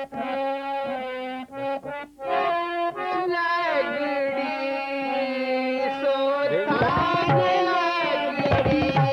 Thank you.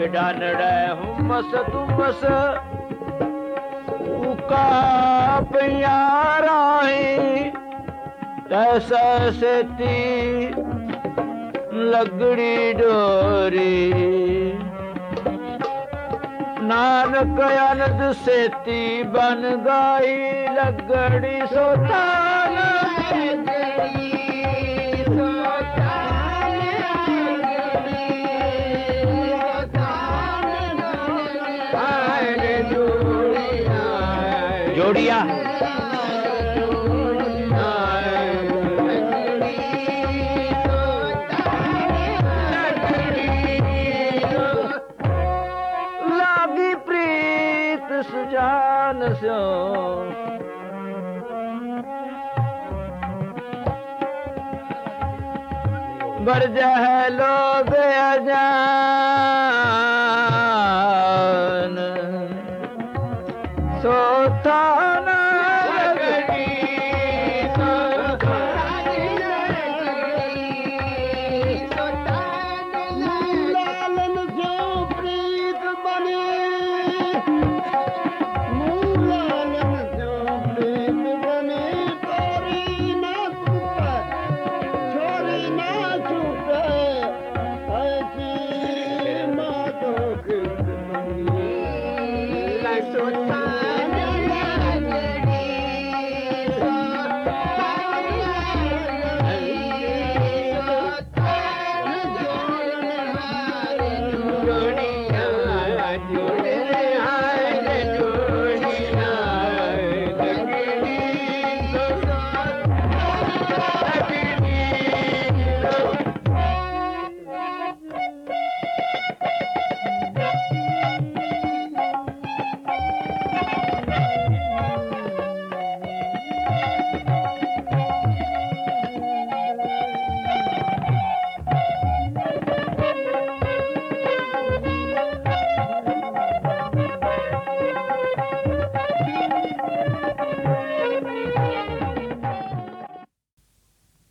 ਡਾਨੜੈ ਹੁਮਸ ਤੁਮਸ ਉਕਾ ਪਿਆਰਾਈ ਤੈਸਾ ਸੇਤੀ ਲਗੜੀ ਡੋਰੀ। ਨਾਨਕ ਅਨੰਦ ਸੇਤੀ ਬਨ ਗਾਈ ਲਗੜੀ ਸੋਤਾਨ जोड़िया। लागी प्रीत सुजान सो बढ़ जाए लोग अजान। सोता back short time.